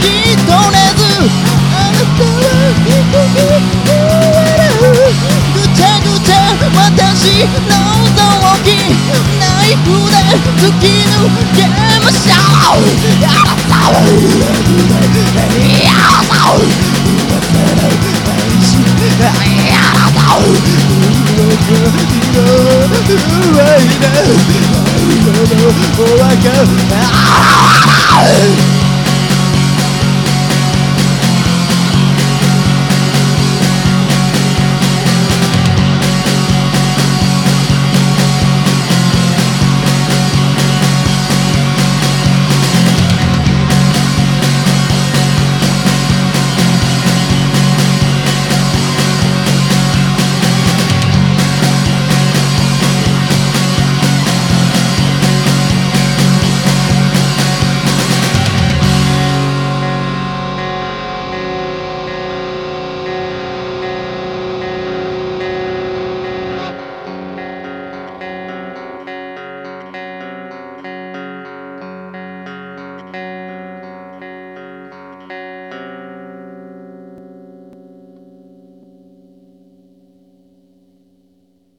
き取れずあなたは一笑うぐちゃぐちゃ私の臓器ナイフで突き抜けましょうやらさうやらさうやらさううわいお別れ